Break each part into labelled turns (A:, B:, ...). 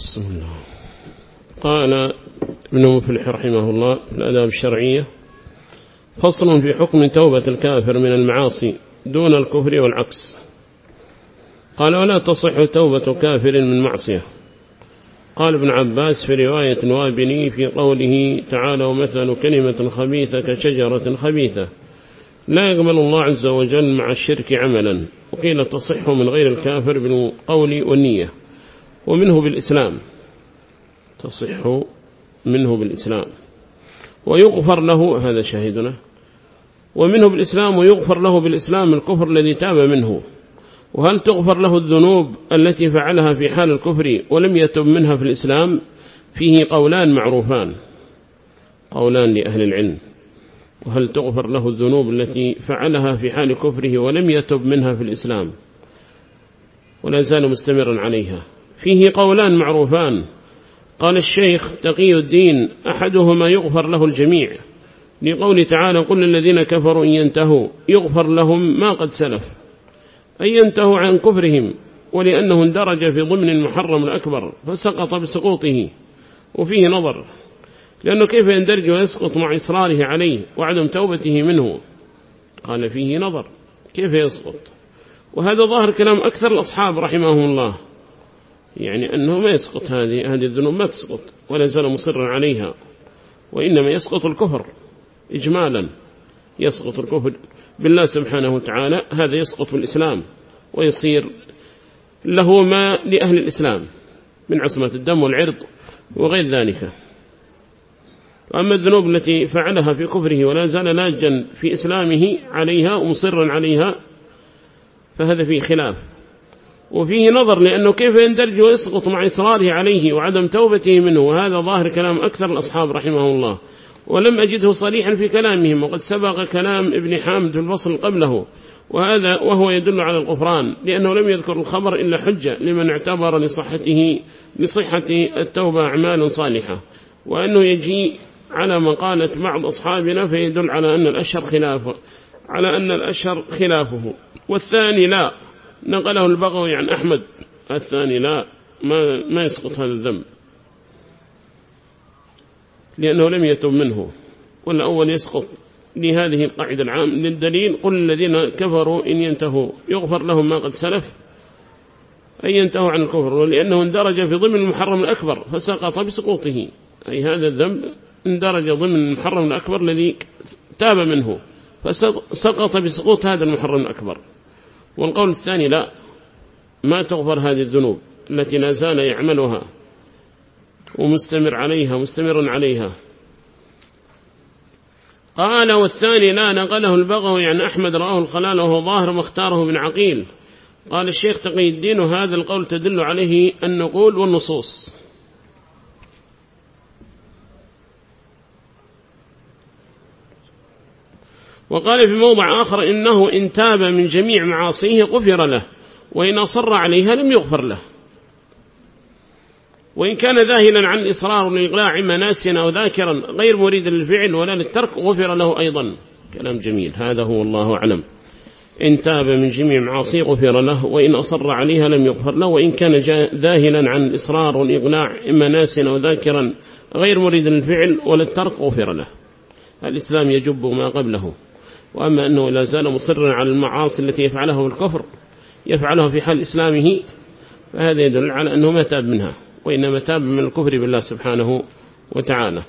A: بسم الله. قال ابن مفلح رحمه الله في الأداب الشرعية فصل في حكم توبة الكافر من المعاصي دون الكفر والعكس. قال ولا تصح توبة كافر من معصية. قال ابن عباس في رواية وابني في قوله تعالى ومثل كلمة خبيثة كشجرة خبيثة. لا يقبل الله عز وجل مع الشرك عملا. وقيل تصح من غير الكافر بالقول والنية. ومنه بالإسلام. تصح منه بالإسلام. ويغفر له هذا شاهدنا. ومنه بالإسلام ويغفر له بالإسلام الكفر الذي تاب منه. وهل تغفر له الذنوب التي فعلها في حال الكفر ولم يتب منها في الإسلام؟ فيه قولان معروفان. قولان لأهل العلم. وهل تغفر له الذنوب التي فعلها في حال كفره ولم يتب منها في الإسلام؟ ولا زال مستمرا عليها. فيه قولان معروفان. قال الشيخ تقي الدين أحدهما يغفر له الجميع. لقول تعالى قل الذين كفروا إن ينتهوا يغفر لهم ما قد سلف. أن ينتهوا عن كفرهم ولأنه اندرج في ضمن المحرم الأكبر فسقط بسقوطه. وفيه نظر لأنه كيف يندرج ويسقط مع إصراره عليه وعدم توبته منه؟ قال فيه نظر كيف يسقط؟ وهذا ظاهر كلام أكثر الأصحاب رحمهم الله. يعني أنه ما يسقط هذه هذه الذنوب ما تسقط ولا زال مصرا عليها وإنما يسقط الكفر إجمالا يسقط الكفر بالله سبحانه وتعالى هذا يسقط في الإسلام ويصير له ما لأهل الإسلام من عصمة الدم والعرض وغير ذلك. وأما الذنوب التي فعلها في كفره ولا زال لاجا في إسلامه عليها ومصرا عليها فهذا فيه خلاف. وفيه نظر لأنه كيف يندرج ويسقط مع إصراره عليه وعدم توبته منه وهذا ظاهر كلام أكثر الأصحاب رحمه الله. ولم أجده صريحا في كلامهم وقد سبق كلام ابن حامد في الفصل قبله. وهذا وهو يدل على الغفران لأنه لم يذكر الخبر إلا حجة لمن اعتبر لصحته لصحة التوبة أعمال صالحة. وأنه يجي على مقالة بعض أصحابنا فيدل على أن الأشهر خلافه على أن الأشهر خلافه. والثاني لا. نقله البغوي عن أحمد الثاني لا ما, ما يسقط هذا الذنب. لأنه لم يتب منه والأول يسقط لهذه القاعدة العام للدليل قل الذين كفروا إن ينتهوا. يغفر لهم ما قد سلف أن ينتهوا عن الكفر ولأنه اندرج في ضمن المحرم الأكبر فسقط بسقوطه أي هذا الذنب اندرج ضمن المحرم الأكبر الذي تاب منه فسقط بسقوط هذا المحرم الأكبر. والقول الثاني لا ما تغفر هذه الذنوب التي لا زال يعملها ومستمر عليها مستمر عليها. قال والثاني لا نقله البغوي عن أحمد رآه الخلال وهو ظاهر مختاره من عقيل. قال الشيخ تقي الدين وهذا القول تدل عليه النقول والنصوص. وقال في موضع آخر إنه إن تاب من جميع معاصيه غفر له وإن أصر عليها لم يغفر له. وإن كان ذاهلا عن الإصرار والإقلاع إما ناسيا أو ذاكرا غير مريد للفعل ولا للترك غفر له أيضا. كلام جميل. هذا هو الله أعلم. إن تاب من جميع معاصيه غفر له وإن أصر عليها لم يغفر له وإن كان ذاهلا عن الإصرار والإقلاع إما ناسيا أو ذاكرا غير مريد للفعل ولا الترك غفر له. الإسلام يجب ما قبله. وأما أنه لا زال مصرا على المعاصي التي يفعلها والكفر يفعلها في حال إسلامه فهذا يدل على أنه ما تاب منها وإنما تاب من الكفر بالله سبحانه وتعالى.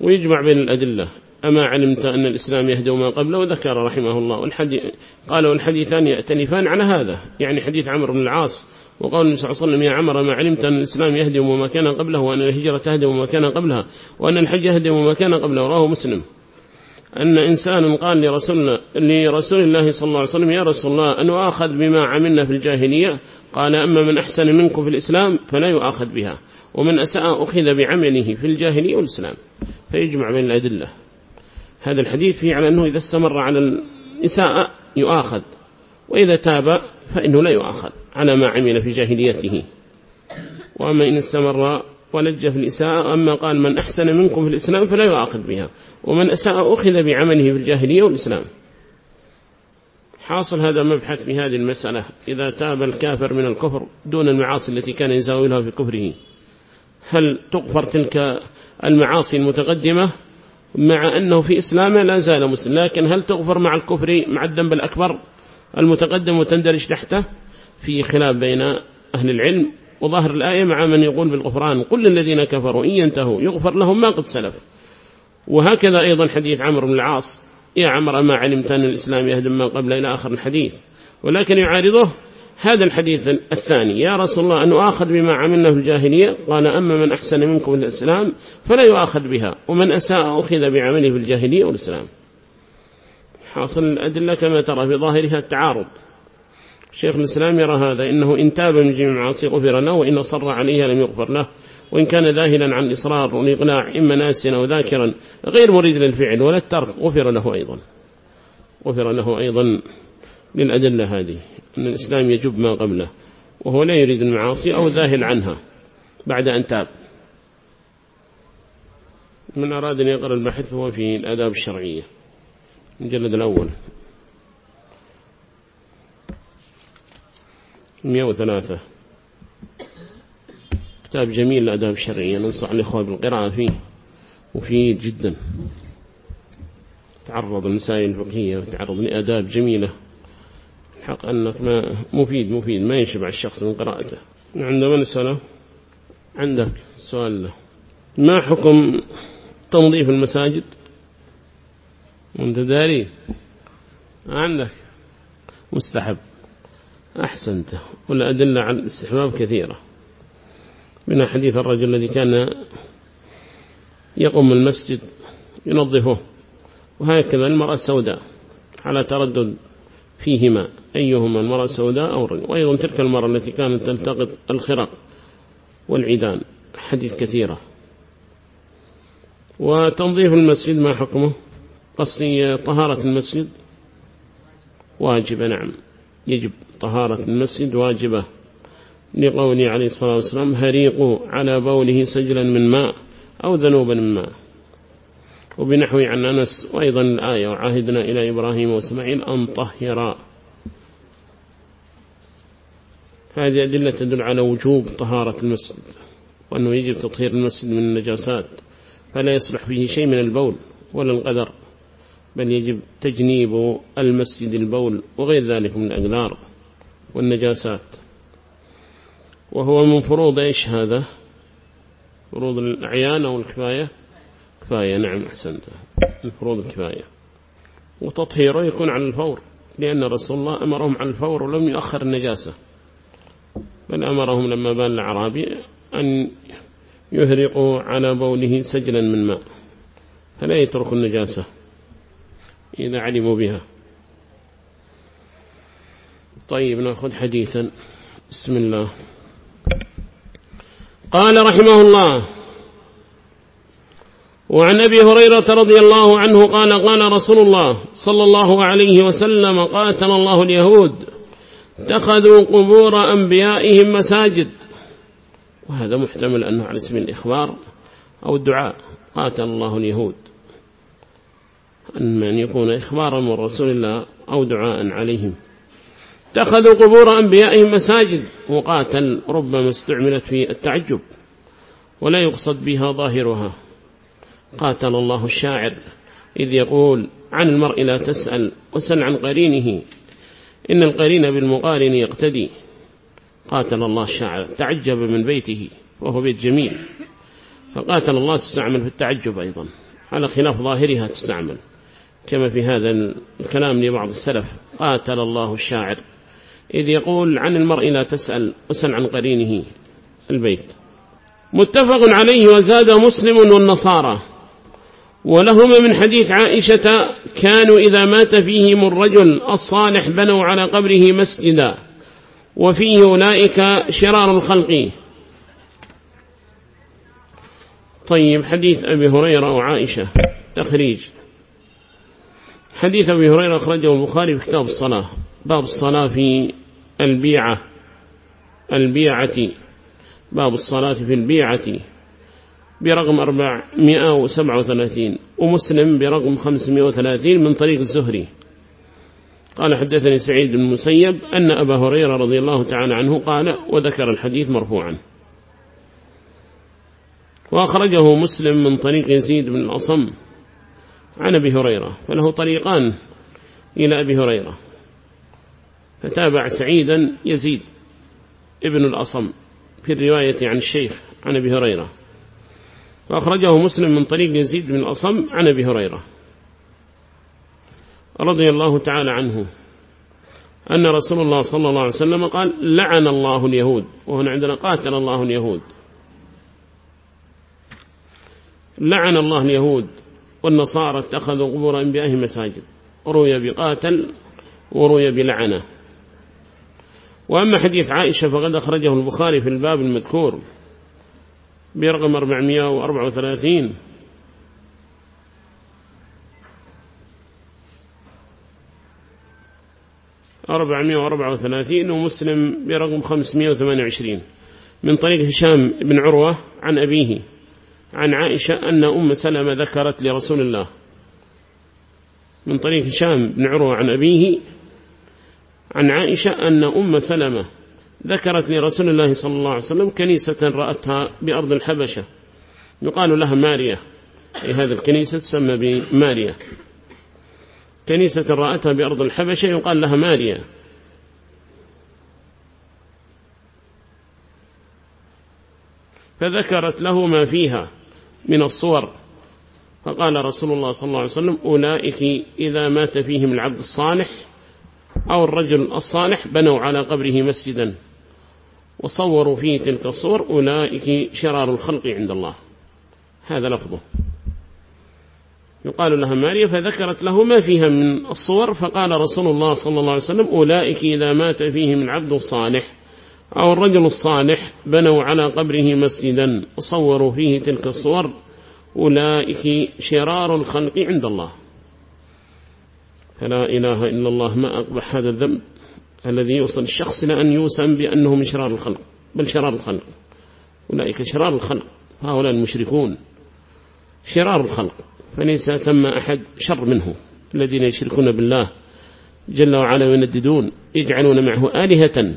A: ويجمع بين الأدلة أما علمت أن الإسلام يهدى ما قبله ذكر رحمه الله قال والحديثان يأتلفان على هذا يعني حديث عمرو بن العاص وقال النبي صلى الله عليه وسلم يا عمر ما علمت أن الإسلام يهدم ما كان قبله وأن الهجرة تهدم ما كان قبلها وأن الحج يهدم ما كان قبله. رواه مسلم. أن إنسان قال لرسول, لرسول الله صلى الله عليه وسلم يا رسول الله أن أخذ بما عملنا في الجاهلية؟ قال أما من أحسن منكم في الإسلام فلا يؤخذ بها ومن أساء أخذ بعمله في الجاهلية والإسلام. فيجمع بين الأدلة. هذا الحديث فيه على أنه إذا استمر على الإساءة يؤاخذ وإذا تاب فإنه لا يؤاخذ على ما عمل في جاهليته. وأما إن استمر ولج في الإساءة أما قال من أحسن منكم في الإسلام فلا يؤاخذ بها ومن أساء أخذ بعمله في الجاهلية والإسلام. حاصل هذا مبحث في هذه المسألة إذا تاب الكافر من الكفر دون المعاصي التي كان يزاولها في كفره. هل تغفر تلك المعاصي المتقدمة؟ مع أنه في إسلامه لا زال مسلم لكن هل تغفر مع الكفر مع الذنب الأكبر المتقدم وتندرج تحته؟ في خلاف بين أهل العلم وظاهر الآية مع من يقول بالغفران كل الذين كفروا إن ينتهوا يغفر لهم ما قد سلف. وهكذا أيضا حديث عمرو بن العاص يا عمر ما علمت أن الإسلام يهدم من قبل إلى آخر الحديث؟ ولكن يعارضه هذا الحديث الثاني يا رسول الله أن أؤاخذ بما عملنا في الجاهلية؟ قال أما من أحسن منكم الإسلام فلا يؤاخذ بها ومن أساء أخذ بعمله في الجاهلية والإسلام. حاصل الأدلة كما ترى في ظاهرها التعارض. شيخ الإسلام يرى هذا إنه إن تاب من جميع المعاصي غفر له وإن صر عليها لم يغفر له. وإن كان ذاهلا عن الإصرار والإقناع إما ناسيا أو ذاكرا غير مريد للفعل ولا الترك. غفر له أيضا. غفر له أيضا للأدلة هذه أن الإسلام يجب ما قبله وهو لا يريد المعاصي أو ذاهل عنها بعد أن تاب. من أراد أن يقرأ البحث هو في الأداب الشرعية المجلد الأول. 103 كتاب جميل الأداب الشرعية ننصح الإخوة بالقراءة فيه مفيد جدا. تعرض المسائل الفقهية وتعرض لأداب جميلة. حق أنك ما مفيد مفيد ما يشبع الشخص من قراءته. عندما نسأله عندك سؤال. له ما حكم تنظيف المساجد؟ وانت داري عندك. مستحب. أحسنت والأدلة على الاستحباب كثيرة. من حديث الرجل الذي كان يقوم المسجد ينظفه. وهكذا المرأة السوداء على تردد فيهما. أيهما المرأة السوداء أو الرجل. وأيضا تلك المرأة التي كانت تلتقط الخرق والعيدان. حديث كثيرة. وتنظيف المسجد ما حكمه؟ قصي طهارة المسجد؟ واجبة نعم. يجب. طهارة المسجد واجبة. لقوله عليه الصلاة والسلام هريقوا على بوله سجلا من ماء أو ذنوبا من ماء. وبنحو عن أنس وأيضا الآية وعاهدنا إلى إبراهيم وإسماعيل أن طهرا. هذه أدلة تدل على وجوب طهارة المسجد وأنه يجب تطهير المسجد من النجاسات فلا يصلح فيه شيء من البول ولا القدر بل يجب تجنيب المسجد البول وغير ذلك من الأقدار والنجاسات. وهو من فروض إيش هذا؟ فروض الأعيان أو الكفاية؟ كفاية نعم أحسنت. الفروض الكفاية. وتطهيره يكون على الفور لأن رسول الله أمرهم على الفور ولم يؤخر النجاسة. بل أمرهم لما بان العرابي أن يهرقوا على بوله سجلا من ماء فلا يتركوا النجاسة إذا علموا بها. طيب نأخذ حديثا. بسم الله. قال رحمه الله وعن أبي هريرة رضي الله عنه قال قال رسول الله صلى الله عليه وسلم قاتل الله اليهود اتخذوا قبور أنبيائهم مساجد. وهذا محتمل أنه على اسم الإخبار أو الدعاء. قاتل الله اليهود. أن يكون إخبارا من رسول الله أو دعاء عليهم. اتخذوا قبور أنبيائهم مساجد وقاتل ربما استعملت في التعجب ولا يقصد بها ظاهرها. قاتل الله الشاعر إذ يقول عن المرء لا تسأل وسل عن قرينه إن القرين بالمقارن يقتدي. قاتل الله الشاعر تعجب من بيته وهو بيت جميل. فقاتل الله تستعمل في التعجب أيضا على خلاف ظاهرها تستعمل. كما في هذا الكلام لبعض السلف قاتل الله الشاعر. إذ يقول عن المرء لا تسأل وسل عن قرينه البيت. متفق عليه وزاد مسلم والنصارى. ولهما من حديث عائشة كانوا إذا مات فيهم الرجل الصالح بنوا على قبره مسجدا وفيه أولئك شرار الخلق. طيب حديث أبي هريرة وعائشة. تخريج. حديث أبي هريرة أخرجه البخاري في كتاب الصلاة. باب الصلاة في البيعة البيعة باب الصلاة في البيعة برقم 437 ومسلم برقم 530 من طريق الزهري. قال حدثني سعيد بن المسيب أن أبا هريرة رضي الله تعالى عنه قال وذكر الحديث مرفوعا. وأخرجه مسلم من طريق يزيد بن الأصم عن أبي هريرة فله طريقان إلى أبي هريرة. فتابع سعيدا يزيد ابن الأصم في الرواية عن الشيخ عن أبي هريرة. وأخرجه مسلم من طريق يزيد بن الأصم عن أبي هريرة. رضي الله تعالى عنه أن رسول الله صلى الله عليه وسلم قال لعن الله اليهود. وهنا عندنا قاتل الله اليهود. لعن الله اليهود والنصارى اتخذوا قبور أنبيائهم مساجد. روي بقاتل وروي بلعنة. وأما حديث عائشة فقد أخرجه البخاري في الباب المذكور برقم 434 أربعمائة وأربعة وثلاثين ومسلم برقم خمسمائة وثمانية وعشرين. من طريق هشام بن عروة عن أبيه عن عائشة أن أم سلمة ذكرت لرسول الله. من طريق هشام بن عروة عن أبيه عن عائشة أن أم سلمة ذكرت لرسول الله صلى الله عليه وسلم كنيسة رأتها بأرض الحبشة. يقال لها ماريا. أي هذه الكنيسة تسمى بماريا. كنيسة رأتها بأرض الحبشة يقال لها ماريا. فذكرت له ما فيها من الصور. فقال رسول الله صلى الله عليه وسلم أولئك إذا مات فيهم العبد الصالح أو الرجل الصالح بنوا على قبره مسجدا وصوروا فيه تلك الصور أولئك شرار الخلق عند الله. هذا لفظه. يقال لها ماريا فذكرت له ما فيها من الصور فقال رسول الله صلى الله عليه وسلم أولئك إذا مات فيهم العبد الصالح أو الرجل الصالح بنوا على قبره مسجدا وصوروا فيه تلك الصور أولئك شرار الخلق عند الله. فلا إله إلا الله ما أقبح هذا الذنب الذي يوصل الشخص لأن يوسم بأنه من شرار الخلق بل شرار الخلق. أولئك شرار الخلق هؤلاء المشركون شرار الخلق. فليس ثم أحد شر منه. الذين يشركون بالله جل وعلا وينددون يجعلون معه آلهة